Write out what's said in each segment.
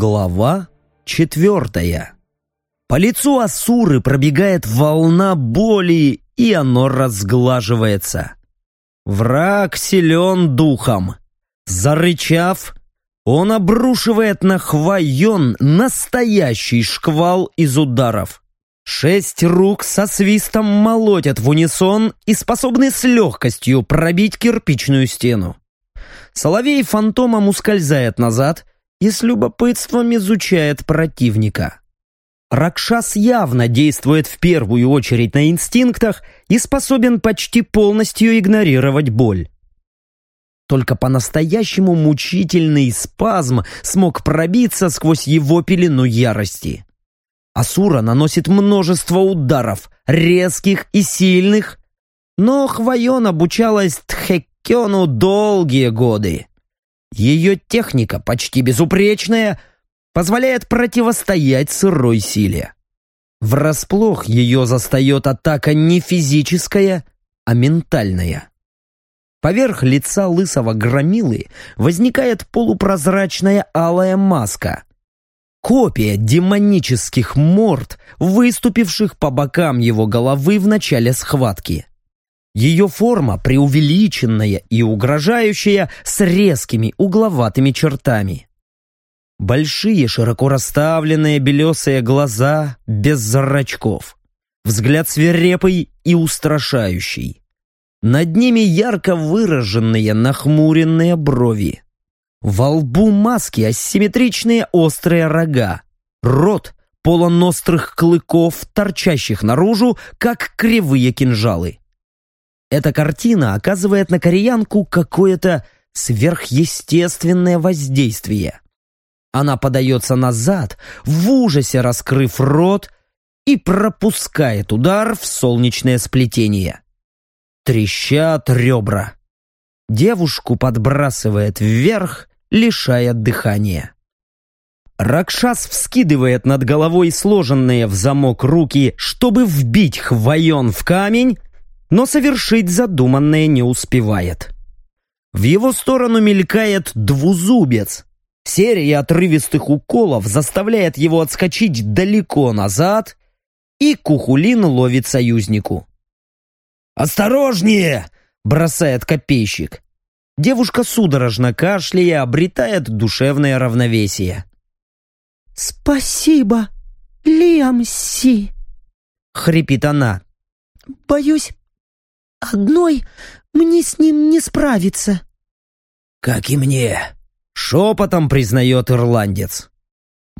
Глава четвертая. По лицу Асуры пробегает волна боли, и оно разглаживается. Враг силен духом. Зарычав, он обрушивает на Хвайон настоящий шквал из ударов. Шесть рук со свистом молотят в унисон и способны с легкостью пробить кирпичную стену. Соловей фантомом ускользает назад и с любопытством изучает противника. Ракшас явно действует в первую очередь на инстинктах и способен почти полностью игнорировать боль. Только по-настоящему мучительный спазм смог пробиться сквозь его пелену ярости. Асура наносит множество ударов, резких и сильных, но Хвайон обучалась Тхеккену долгие годы. Ее техника, почти безупречная, позволяет противостоять сырой силе. Врасплох ее застает атака не физическая, а ментальная. Поверх лица лысого громилы возникает полупрозрачная алая маска. Копия демонических морд, выступивших по бокам его головы в начале схватки. Ее форма преувеличенная и угрожающая с резкими угловатыми чертами. Большие широко расставленные белесые глаза без зрачков. Взгляд свирепый и устрашающий. Над ними ярко выраженные нахмуренные брови. Во лбу маски асимметричные острые рога. Рот полон острых клыков, торчащих наружу, как кривые кинжалы. Эта картина оказывает на кореянку какое-то сверхъестественное воздействие. Она подается назад, в ужасе раскрыв рот, и пропускает удар в солнечное сплетение. Трещат ребра. Девушку подбрасывает вверх, лишая дыхания. Ракшас вскидывает над головой сложенные в замок руки, чтобы вбить хвоен в камень, но совершить задуманное не успевает. В его сторону мелькает двузубец. Серия отрывистых уколов заставляет его отскочить далеко назад, и Кухулин ловит союзнику. «Осторожнее!» — бросает копейщик. Девушка судорожно кашляя обретает душевное равновесие. «Спасибо, Лиамси!» — хрипит она. «Боюсь, Одной мне с ним не справиться. Как и мне, шепотом признает ирландец.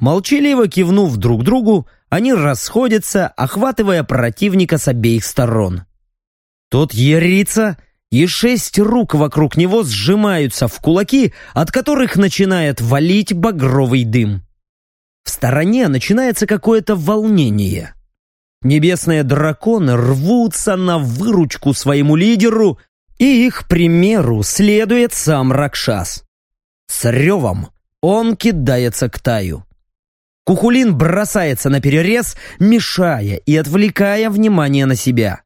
Молчаливо кивнув друг другу, они расходятся, охватывая противника с обеих сторон. Тот ерится, и шесть рук вокруг него сжимаются в кулаки, от которых начинает валить багровый дым. В стороне начинается какое-то волнение. Небесные драконы рвутся на выручку своему лидеру, и их примеру следует сам Ракшас. С ревом он кидается к Таю. Кухулин бросается на перерез, мешая и отвлекая внимание на себя.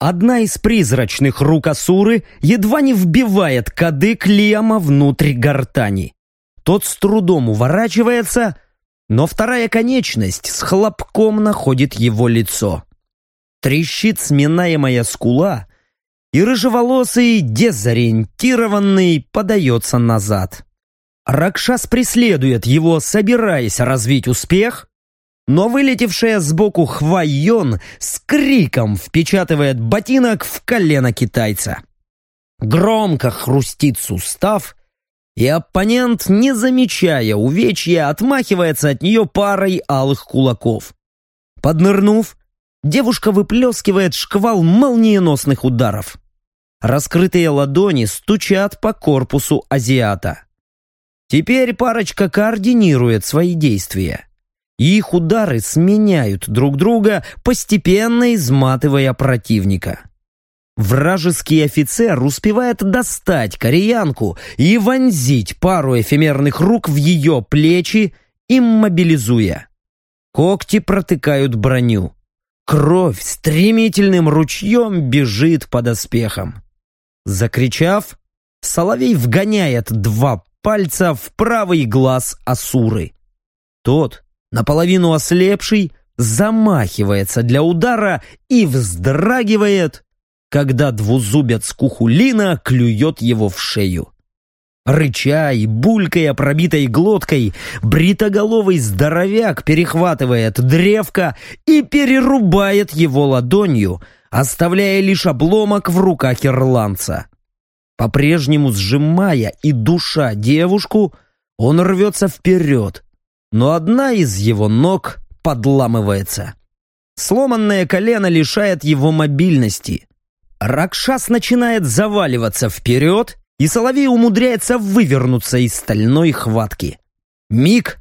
Одна из призрачных рук Асуры едва не вбивает кадык Лиама внутрь гортани. Тот с трудом уворачивается, но вторая конечность с хлопком находит его лицо. Трещит сминаемая скула, и рыжеволосый, дезориентированный, подается назад. Ракшас преследует его, собираясь развить успех, но вылетевшая сбоку Хвайон с криком впечатывает ботинок в колено китайца. Громко хрустит сустав, и оппонент, не замечая увечья, отмахивается от нее парой алых кулаков. Поднырнув, девушка выплескивает шквал молниеносных ударов. Раскрытые ладони стучат по корпусу азиата. Теперь парочка координирует свои действия. Их удары сменяют друг друга, постепенно изматывая противника. Вражеский офицер успевает достать кореянку и вонзить пару эфемерных рук в ее плечи, иммобилизуя. Когти протыкают броню. Кровь стремительным ручьем бежит под оспехом. Закричав, Соловей вгоняет два пальца в правый глаз Асуры. Тот, наполовину ослепший, замахивается для удара и вздрагивает, когда двузубец Кухулина клюет его в шею. Рыча и булькая пробитой глоткой, бритоголовый здоровяк перехватывает древко и перерубает его ладонью, оставляя лишь обломок в руках ирландца. По-прежнему сжимая и душа девушку, он рвется вперед, но одна из его ног подламывается. Сломанное колено лишает его мобильности. Ракшас начинает заваливаться вперед, и Соловей умудряется вывернуться из стальной хватки. Миг,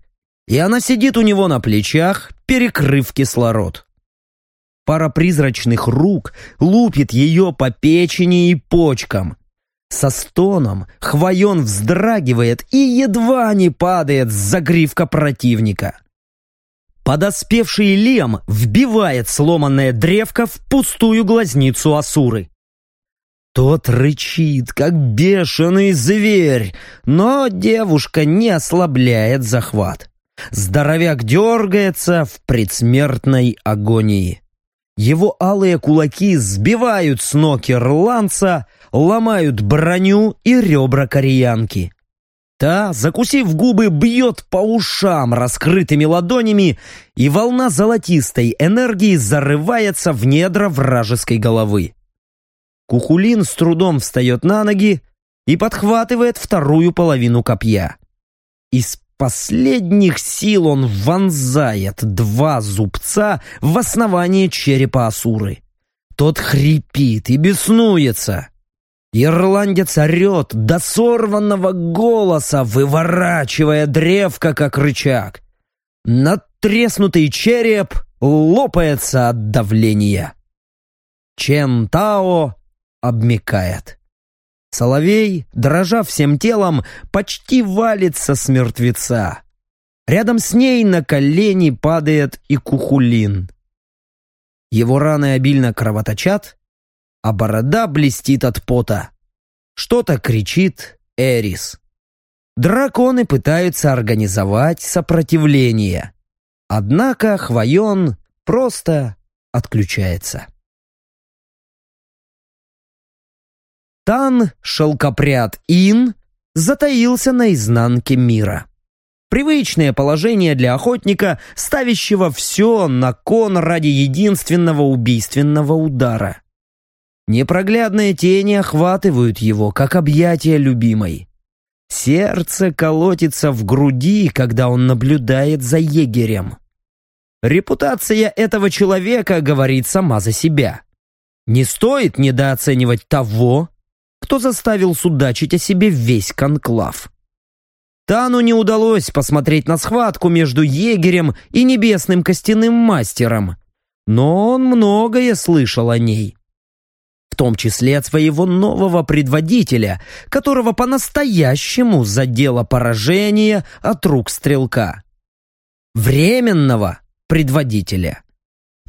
и она сидит у него на плечах, перекрыв кислород. Пара призрачных рук лупит ее по печени и почкам. Со стоном Хвоен вздрагивает и едва не падает с загривка противника. Подоспевший Лем вбивает сломанное древко в пустую глазницу Асуры. Тот рычит, как бешеный зверь, но девушка не ослабляет захват. Здоровяк дергается в предсмертной агонии. Его алые кулаки сбивают с ног ирландца, ломают броню и ребра кореянки. Та, закусив губы, бьет по ушам раскрытыми ладонями, и волна золотистой энергии зарывается в недра вражеской головы. Кухулин с трудом встает на ноги и подхватывает вторую половину копья. Из последних сил он вонзает два зубца в основание черепа Асуры. Тот хрипит и беснуется. Ирландец орет до сорванного голоса, выворачивая древко, как рычаг. Надтреснутый череп лопается от давления. Чен Тао обмекает. Соловей, дрожа всем телом, почти валится с мертвеца. Рядом с ней на колени падает и Кухулин. Его раны обильно кровоточат, а борода блестит от пота. Что-то кричит Эрис. Драконы пытаются организовать сопротивление. Однако Хвоен просто отключается. Тан, шелкопряд Ин, затаился на изнанке мира. Привычное положение для охотника, ставящего все на кон ради единственного убийственного удара. Непроглядные тени охватывают его, как объятия любимой. Сердце колотится в груди, когда он наблюдает за егерем. Репутация этого человека говорит сама за себя. Не стоит недооценивать того, кто заставил судачить о себе весь конклав. Тану не удалось посмотреть на схватку между егерем и небесным костяным мастером, но он многое слышал о ней. Том числе от своего нового предводителя, которого по-настоящему задело поражение от рук стрелка. Временного предводителя.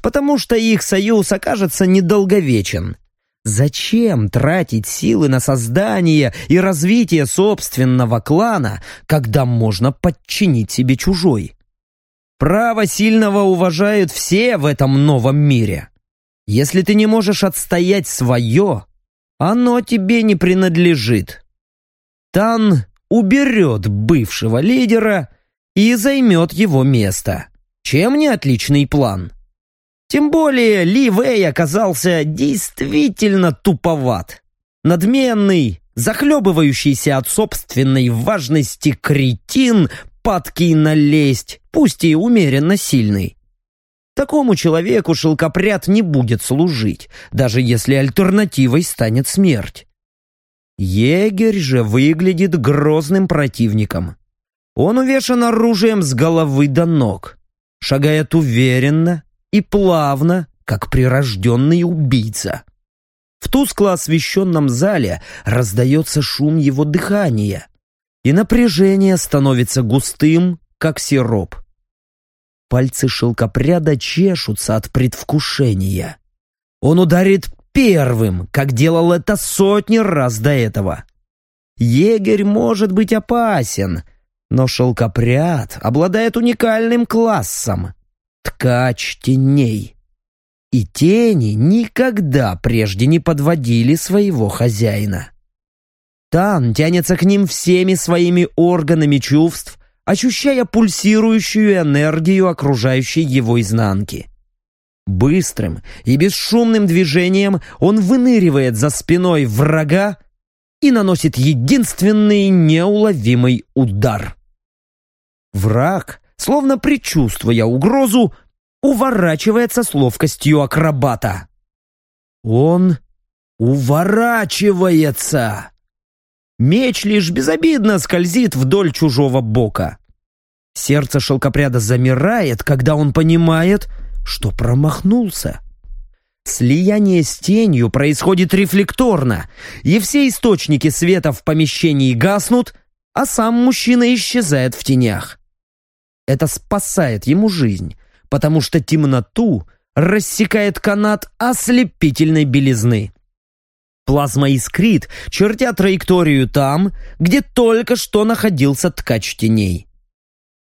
Потому что их союз окажется недолговечен – Зачем тратить силы на создание и развитие собственного клана, когда можно подчинить себе чужой? Право сильного уважают все в этом новом мире. Если ты не можешь отстоять свое, оно тебе не принадлежит. Тан уберет бывшего лидера и займет его место. Чем не отличный план? Тем более Ли Вэй оказался действительно туповат. Надменный, захлебывающийся от собственной важности кретин, падкий на лесть, пусть и умеренно сильный. Такому человеку шелкопряд не будет служить, даже если альтернативой станет смерть. Егерь же выглядит грозным противником. Он увешан оружием с головы до ног, шагает уверенно, и плавно, как прирожденный убийца. В тускло освещенном зале раздается шум его дыхания, и напряжение становится густым, как сироп. Пальцы шелкопряда чешутся от предвкушения. Он ударит первым, как делал это сотни раз до этого. Егерь может быть опасен, Но шелкопряд обладает уникальным классом — ткач теней. И тени никогда прежде не подводили своего хозяина. Тан тянется к ним всеми своими органами чувств, ощущая пульсирующую энергию окружающей его изнанки. Быстрым и бесшумным движением он выныривает за спиной врага и наносит единственный неуловимый удар. Враг, словно предчувствуя угрозу, уворачивается с ловкостью акробата. Он уворачивается. Меч лишь безобидно скользит вдоль чужого бока. Сердце шелкопряда замирает, когда он понимает, что промахнулся. Слияние с тенью происходит рефлекторно, и все источники света в помещении гаснут, а сам мужчина исчезает в тенях. Это спасает ему жизнь, потому что темноту рассекает канат ослепительной белизны. Плазма искрит, чертя траекторию там, где только что находился ткач теней.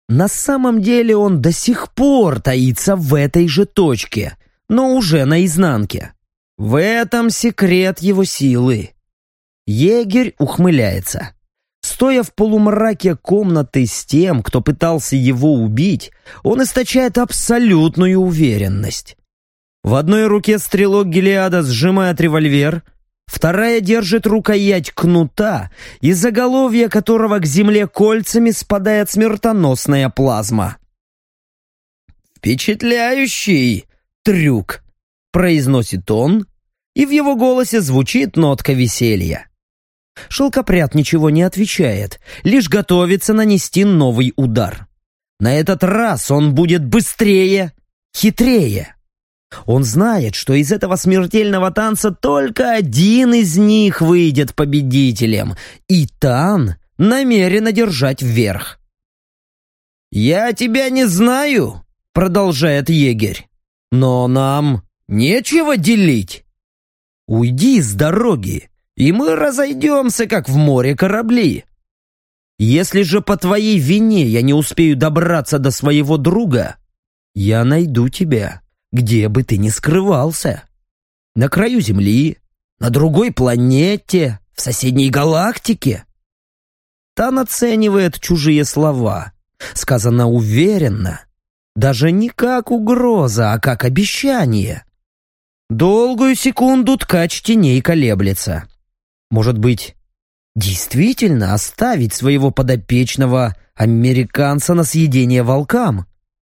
На самом деле он до сих пор таится в этой же точке, но уже на изнанке. В этом секрет его силы. Егерь ухмыляется. Стоя в полумраке комнаты с тем, кто пытался его убить, он источает абсолютную уверенность. В одной руке стрелок Гелиада сжимает револьвер — Вторая держит рукоять кнута, из заголовья которого к земле кольцами спадает смертоносная плазма. «Впечатляющий трюк!» — произносит он, и в его голосе звучит нотка веселья. Шелкопряд ничего не отвечает, лишь готовится нанести новый удар. На этот раз он будет быстрее, хитрее. Он знает, что из этого смертельного танца только один из них выйдет победителем, и Тан намерен одержать вверх. «Я тебя не знаю», — продолжает егерь, — «но нам нечего делить. Уйди с дороги, и мы разойдемся, как в море корабли. Если же по твоей вине я не успею добраться до своего друга, я найду тебя» где бы ты ни скрывался. На краю Земли, на другой планете, в соседней галактике. Тан оценивает чужие слова. Сказано уверенно. Даже не как угроза, а как обещание. Долгую секунду ткач теней колеблется. Может быть, действительно оставить своего подопечного американца на съедение волкам?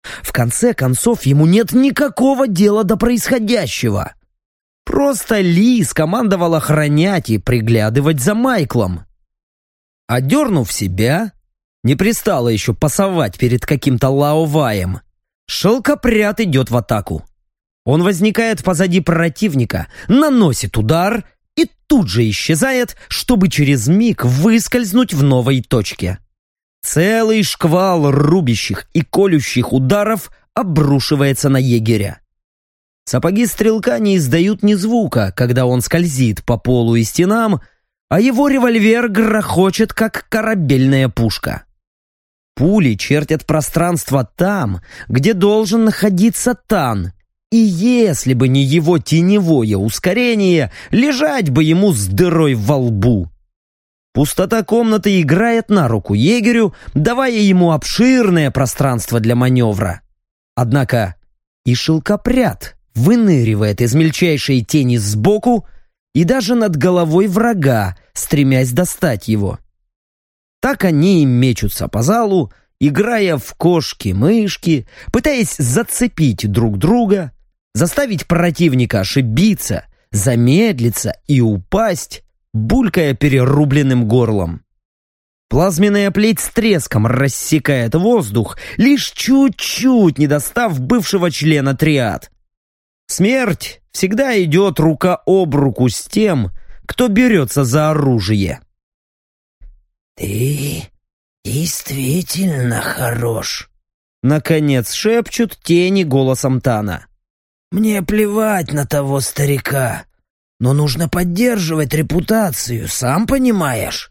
В конце концов, ему нет никакого дела до происходящего. Просто Ли скомандовал охранять и приглядывать за Майклом. Одернув себя, не пристало еще пасовать перед каким-то лаоваем, шелкопряд идет в атаку. Он возникает позади противника, наносит удар и тут же исчезает, чтобы через миг выскользнуть в новой точке. Целый шквал рубящих и колющих ударов обрушивается на егеря. Сапоги стрелка не издают ни звука, когда он скользит по полу и стенам, а его револьвер грохочет, как корабельная пушка. Пули чертят пространство там, где должен находиться Тан, и если бы не его теневое ускорение, лежать бы ему с дырой во лбу. Пустота комнаты играет на руку егерю, давая ему обширное пространство для маневра. Однако и шелкопряд выныривает из мельчайшей тени сбоку и даже над головой врага, стремясь достать его. Так они мечутся по залу, играя в кошки-мышки, пытаясь зацепить друг друга, заставить противника ошибиться, замедлиться и упасть, булькая перерубленным горлом. Плазменная плеть с треском рассекает воздух, лишь чуть-чуть не достав бывшего члена триад. Смерть всегда идет рука об руку с тем, кто берется за оружие. «Ты действительно хорош», — наконец шепчут тени голосом Тана. «Мне плевать на того старика но нужно поддерживать репутацию, сам понимаешь.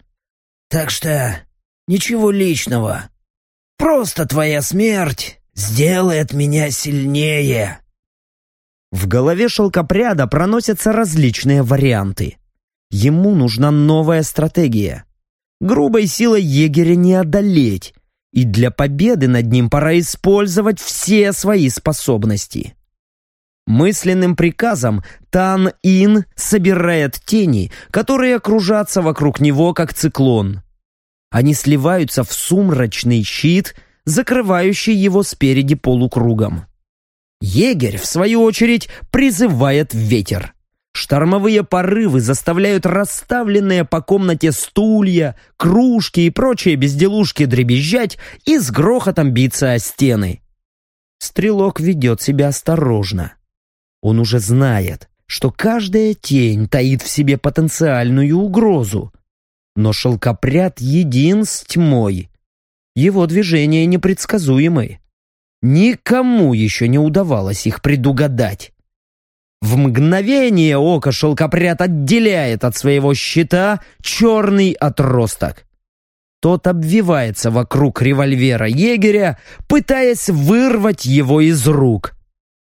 Так что Ничего личного. Просто твоя смерть сделает меня сильнее». В голове шелкопряда проносятся различные варианты. Ему нужна новая стратегия. Грубой силой егеря не одолеть, и для победы над ним пора использовать все свои способности. Мысленным приказом Тан-Ин собирает тени, которые окружатся вокруг него, как циклон. Они сливаются в сумрачный щит, закрывающий его спереди полукругом. Егерь, в свою очередь, призывает ветер. Штормовые порывы заставляют расставленные по комнате стулья, кружки и прочие безделушки дребезжать и с грохотом биться о стены. Стрелок ведет себя осторожно. Он уже знает, что каждая тень таит в себе потенциальную угрозу. Но шелкопряд един с тьмой. Его движения непредсказуемы. Никому еще не удавалось их предугадать. В мгновение ока шелкопряд отделяет от своего щита черный отросток. Тот обвивается вокруг револьвера егеря, пытаясь вырвать его из рук.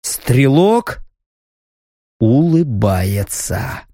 Стрелок улыбается.